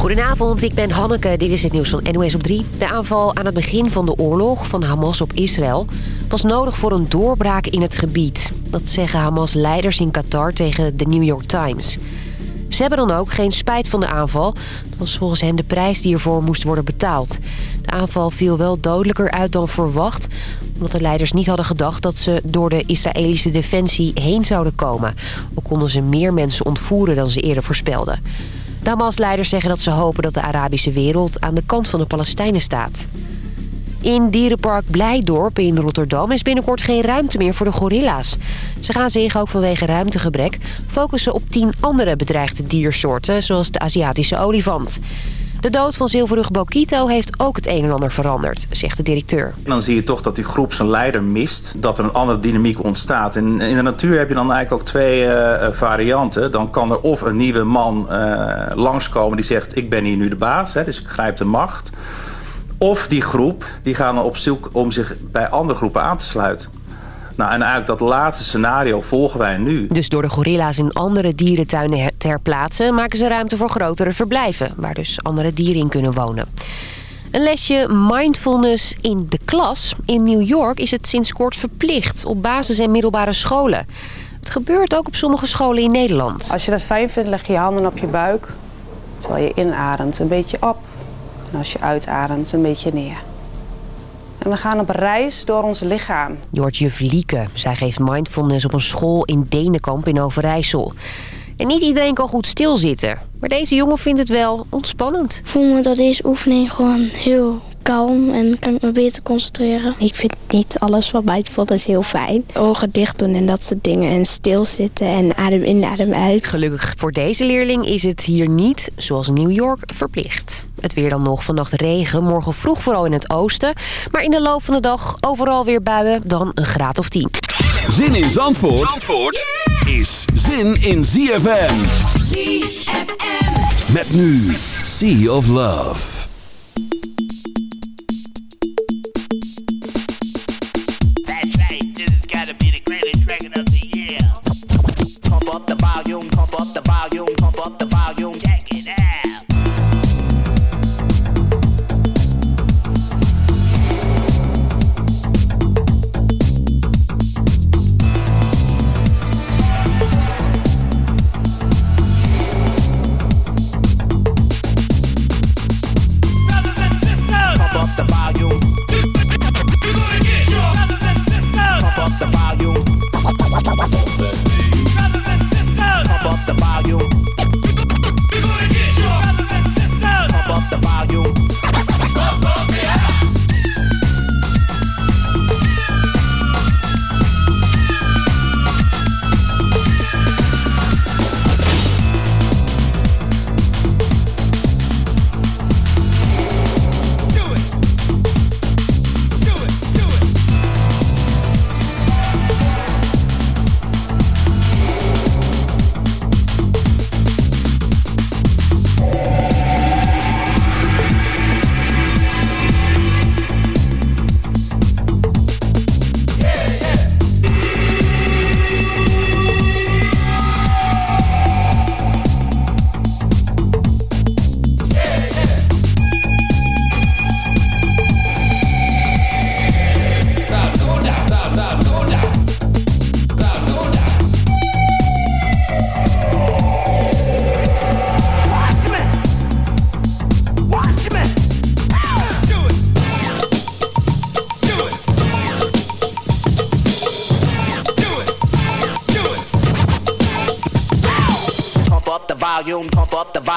Goedenavond, ik ben Hanneke. Dit is het nieuws van NOS op 3. De aanval aan het begin van de oorlog van Hamas op Israël... was nodig voor een doorbraak in het gebied. Dat zeggen Hamas-leiders in Qatar tegen de New York Times. Ze hebben dan ook geen spijt van de aanval. Dat was volgens hen de prijs die ervoor moest worden betaald. De aanval viel wel dodelijker uit dan verwacht... omdat de leiders niet hadden gedacht dat ze door de Israëlische defensie heen zouden komen. Ook konden ze meer mensen ontvoeren dan ze eerder voorspelden. De Hamas-leiders zeggen dat ze hopen dat de Arabische wereld aan de kant van de Palestijnen staat. In dierenpark Blijdorp in Rotterdam is binnenkort geen ruimte meer voor de gorilla's. Ze gaan zich ook vanwege ruimtegebrek focussen op tien andere bedreigde diersoorten... zoals de Aziatische olifant. De dood van zilverrug Bokito heeft ook het een en ander veranderd, zegt de directeur. Dan zie je toch dat die groep zijn leider mist. Dat er een andere dynamiek ontstaat. En in de natuur heb je dan eigenlijk ook twee uh, varianten. Dan kan er of een nieuwe man uh, langskomen die zegt... ik ben hier nu de baas, hè, dus ik grijp de macht. Of die groep die gaan op zoek om zich bij andere groepen aan te sluiten. Nou, en eigenlijk dat laatste scenario volgen wij nu. Dus door de gorilla's in andere dierentuinen ter plaatse... maken ze ruimte voor grotere verblijven... waar dus andere dieren in kunnen wonen. Een lesje mindfulness in de klas. In New York is het sinds kort verplicht op basis- en middelbare scholen. Het gebeurt ook op sommige scholen in Nederland. Als je dat fijn vindt, leg je je handen op je buik... terwijl je inademt een beetje op. En als je uitademt, een beetje neer. En we gaan op reis door ons lichaam. Jortje Vlieke. Zij geeft mindfulness op een school in Denenkamp in Overijssel. En niet iedereen kan goed stilzitten. Maar deze jongen vindt het wel ontspannend. Ik voel me dat deze oefening gewoon heel kalm en kan ik me beter concentreren. Ik vind niet alles wat mindfulness heel fijn. Ogen dicht doen en dat soort dingen en stilzitten en adem in, adem uit. Gelukkig voor deze leerling is het hier niet, zoals New York, verplicht. Het weer dan nog vannacht regen, morgen vroeg vooral in het oosten. Maar in de loop van de dag overal weer buien, dan een graad of 10. Zin in Zandvoort, Zandvoort is zin in ZFM. ZFM. Met nu Sea of Love.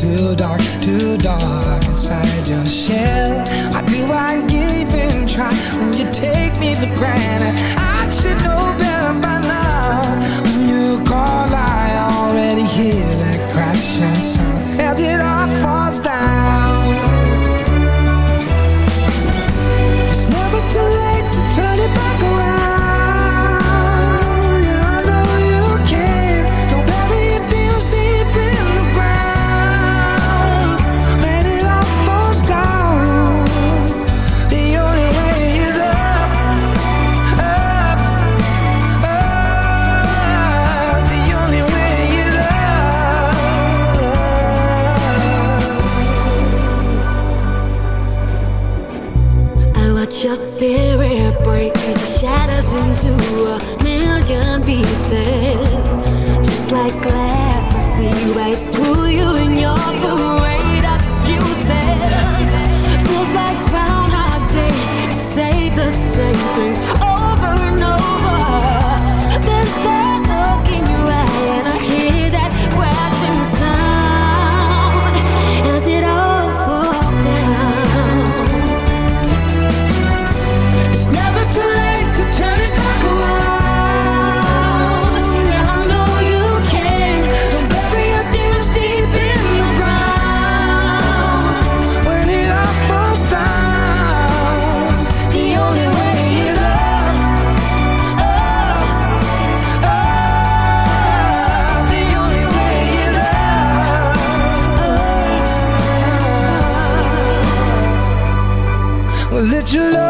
too dark, too dark. your love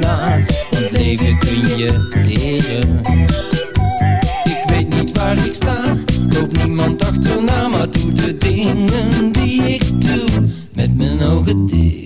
laat, want leven kun je leren. Ik weet niet waar ik sta, loop niemand achterna, maar doe de dingen die ik doe met mijn ogen dicht.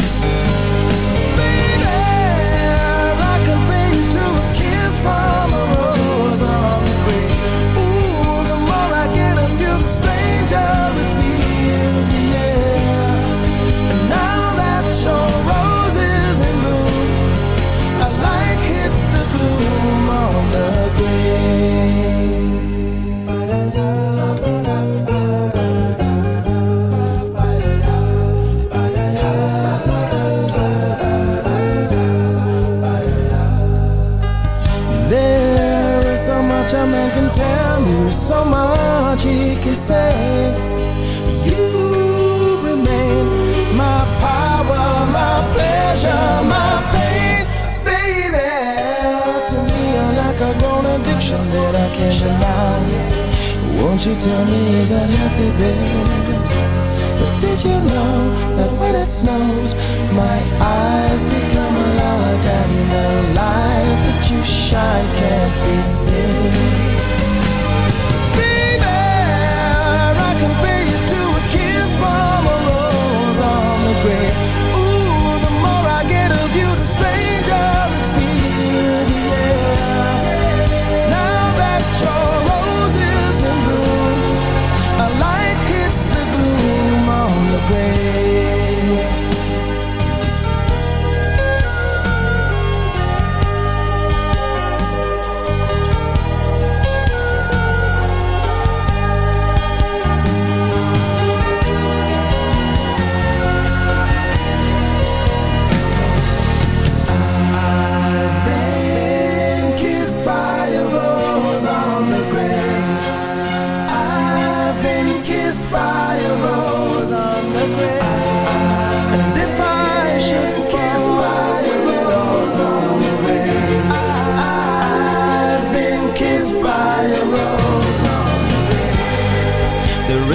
me say you remain my power, my pleasure, my pain, baby. To me, you're like a grown addiction that I can't deny. Won't you tell me is that healthy, baby? But did you know that when it snows, my eyes become a lodge and the light that you shine can't be seen?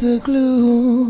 the glue.